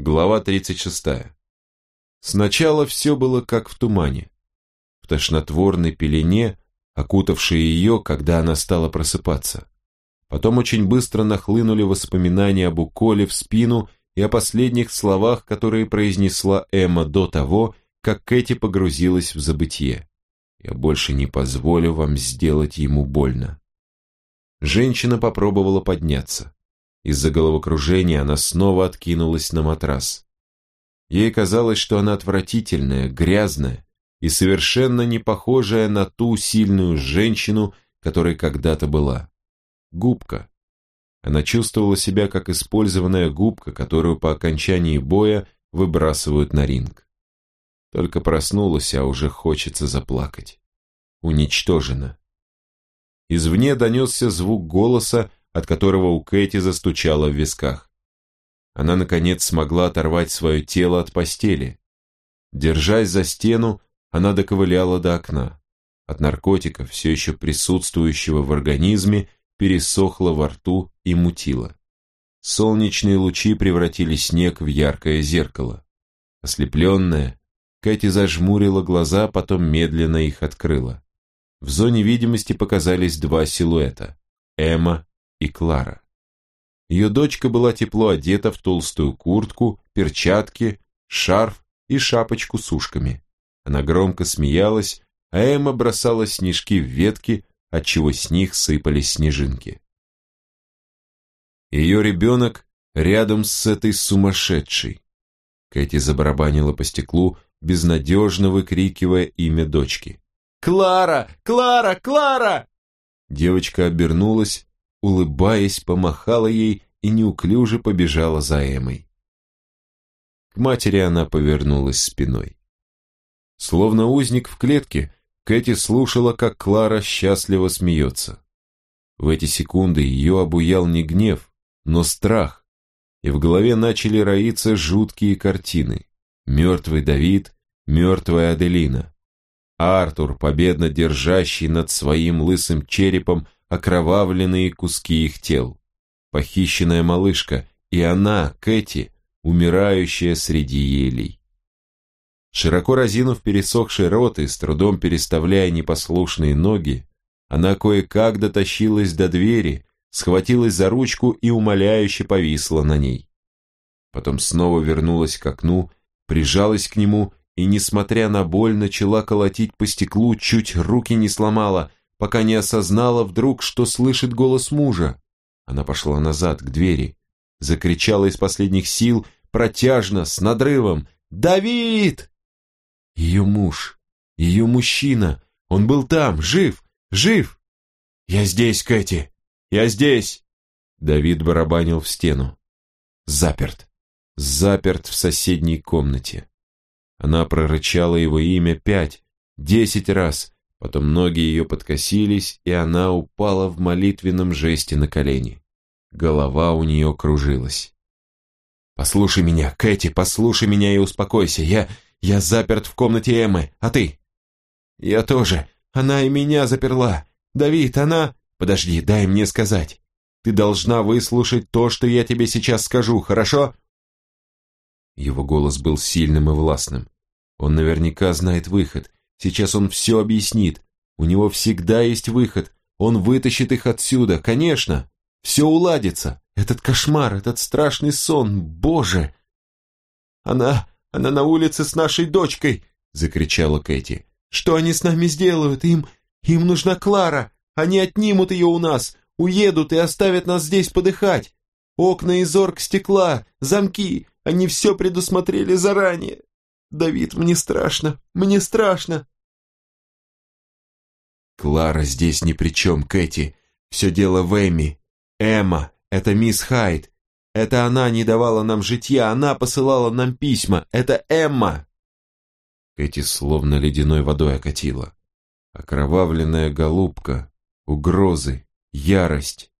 Глава 36. Сначала все было как в тумане. В тошнотворной пелене, окутавшей ее, когда она стала просыпаться. Потом очень быстро нахлынули воспоминания об уколе в спину и о последних словах, которые произнесла Эмма до того, как Кэти погрузилась в забытье. «Я больше не позволю вам сделать ему больно». Женщина попробовала подняться. Из-за головокружения она снова откинулась на матрас. Ей казалось, что она отвратительная, грязная и совершенно не похожая на ту сильную женщину, которой когда-то была. Губка. Она чувствовала себя как использованная губка, которую по окончании боя выбрасывают на ринг. Только проснулась, а уже хочется заплакать. Уничтожена. Извне донесся звук голоса, от которого у Кэти застучало в висках. Она, наконец, смогла оторвать свое тело от постели. Держась за стену, она доковыляла до окна. От наркотика, все еще присутствующего в организме, пересохло во рту и мутило. Солнечные лучи превратили снег в яркое зеркало. Ослепленная, Кэти зажмурила глаза, потом медленно их открыла. В зоне видимости показались два силуэта – Эмма и Клара. Ее дочка была тепло одета в толстую куртку, перчатки, шарф и шапочку с ушками. Она громко смеялась, а Эмма бросала снежки в ветки, отчего с них сыпались снежинки. Ее ребенок рядом с этой сумасшедшей. Кэти забарабанила по стеклу, безнадежно выкрикивая имя дочки. «Клара! Клара! Клара!» Девочка обернулась, улыбаясь, помахала ей и неуклюже побежала за Эмой. К матери она повернулась спиной. Словно узник в клетке, Кэти слушала, как Клара счастливо смеется. В эти секунды ее обуял не гнев, но страх, и в голове начали роиться жуткие картины. Мертвый Давид, мертвая Аделина. Артур, победно держащий над своим лысым черепом окровавленные куски их тел. Похищенная малышка, и она, Кэти, умирающая среди елей. Широко разинув пересохший рот и с трудом переставляя непослушные ноги, она кое-как дотащилась до двери, схватилась за ручку и умоляюще повисла на ней. Потом снова вернулась к окну, прижалась к нему и, несмотря на боль, начала колотить по стеклу, чуть руки не сломала, пока не осознала вдруг, что слышит голос мужа. Она пошла назад, к двери, закричала из последних сил, протяжно, с надрывом «Давид!» Ее муж, ее мужчина, он был там, жив, жив! «Я здесь, Кэти! Я здесь!» Давид барабанил в стену. Заперт. Заперт в соседней комнате. Она прорычала его имя пять, десять раз, Потом ноги ее подкосились, и она упала в молитвенном жесте на колени. Голова у нее кружилась. «Послушай меня, Кэти, послушай меня и успокойся. Я... я заперт в комнате Эммы, а ты?» «Я тоже. Она и меня заперла. Давид, она...» «Подожди, дай мне сказать. Ты должна выслушать то, что я тебе сейчас скажу, хорошо?» Его голос был сильным и властным. Он наверняка знает выход, Сейчас он все объяснит. У него всегда есть выход. Он вытащит их отсюда, конечно. Все уладится. Этот кошмар, этот страшный сон, боже! Она, она на улице с нашей дочкой, закричала Кэти. Что они с нами сделают? Им, им нужна Клара. Они отнимут ее у нас, уедут и оставят нас здесь подыхать. Окна из орг стекла, замки, они все предусмотрели заранее. Давид, мне страшно, мне страшно. Клара здесь ни при чем, Кэти. Все дело в Эмми. Эмма, это мисс Хайд. Это она не давала нам житья, она посылала нам письма. Это Эмма. Кэти словно ледяной водой окатила. Окровавленная голубка, угрозы, ярость.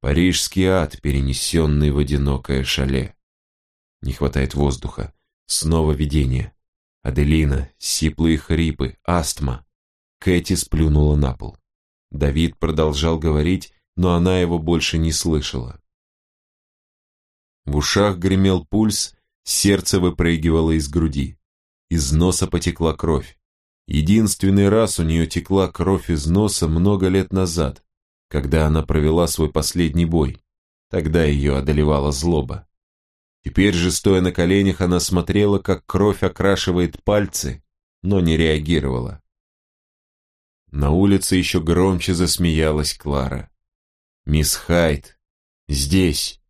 Парижский ад, перенесенный в одинокое шале. Не хватает воздуха. Снова видение. Аделина, сиплые хрипы, астма. Кэти сплюнула на пол. Давид продолжал говорить, но она его больше не слышала. В ушах гремел пульс, Сердце выпрыгивало из груди. Из носа потекла кровь. Единственный раз у нее текла кровь из носа много лет назад, когда она провела свой последний бой. Тогда ее одолевала злоба. Теперь же, стоя на коленях, она смотрела, как кровь окрашивает пальцы, но не реагировала. На улице еще громче засмеялась Клара. «Мисс Хайт, здесь!»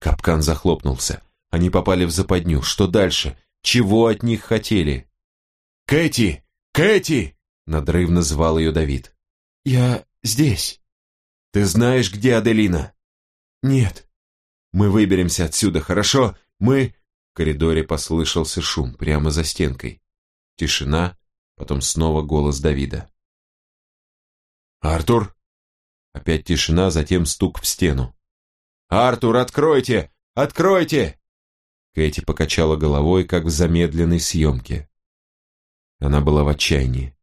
Капкан захлопнулся. Они попали в западню. Что дальше? Чего от них хотели? «Кэти! Кэти!» Надрывно звал ее Давид. «Я здесь». «Ты знаешь, где Аделина?» «Нет». «Мы выберемся отсюда, хорошо? Мы...» В коридоре послышался шум прямо за стенкой. Тишина, потом снова голос Давида. «Артур!» Опять тишина, затем стук в стену. «Артур, откройте! Откройте!» Кэти покачала головой, как в замедленной съемке. Она была в отчаянии.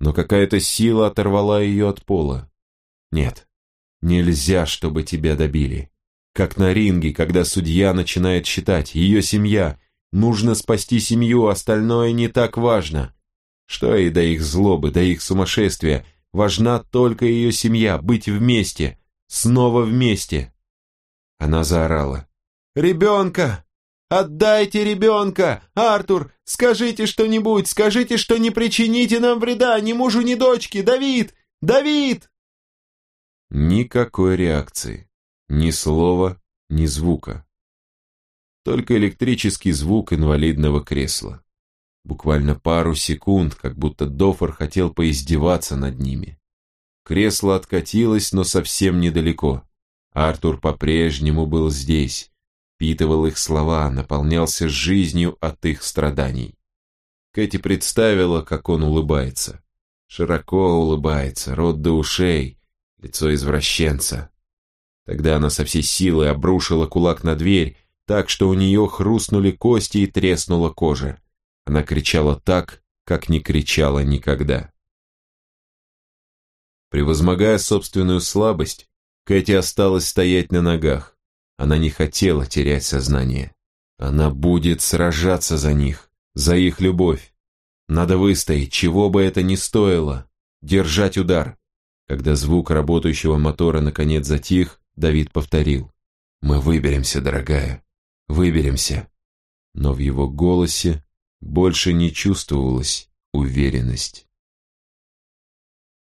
Но какая-то сила оторвала ее от пола. Нет, нельзя, чтобы тебя добили. Как на ринге, когда судья начинает считать, ее семья, нужно спасти семью, остальное не так важно. Что и до их злобы, до их сумасшествия, Важна только ее семья, быть вместе, снова вместе. Она заорала. «Ребенка! Отдайте ребенка! Артур, скажите что-нибудь, скажите, что не причините нам вреда, ни мужу, ни дочке! Давид! Давид!» Никакой реакции. Ни слова, ни звука. Только электрический звук инвалидного кресла. Буквально пару секунд, как будто Дофор хотел поиздеваться над ними. Кресло откатилось, но совсем недалеко. Артур по-прежнему был здесь, впитывал их слова, наполнялся жизнью от их страданий. Кэти представила, как он улыбается. Широко улыбается, рот до ушей, лицо извращенца. Тогда она со всей силы обрушила кулак на дверь, так что у нее хрустнули кости и треснула кожа. Она кричала так, как не кричала никогда. Превозмогая собственную слабость, Кэти осталась стоять на ногах. Она не хотела терять сознание. Она будет сражаться за них, за их любовь. Надо выстоять, чего бы это ни стоило. Держать удар. Когда звук работающего мотора наконец затих, Давид повторил. «Мы выберемся, дорогая, выберемся». Но в его голосе больше не чувствовалась уверенность.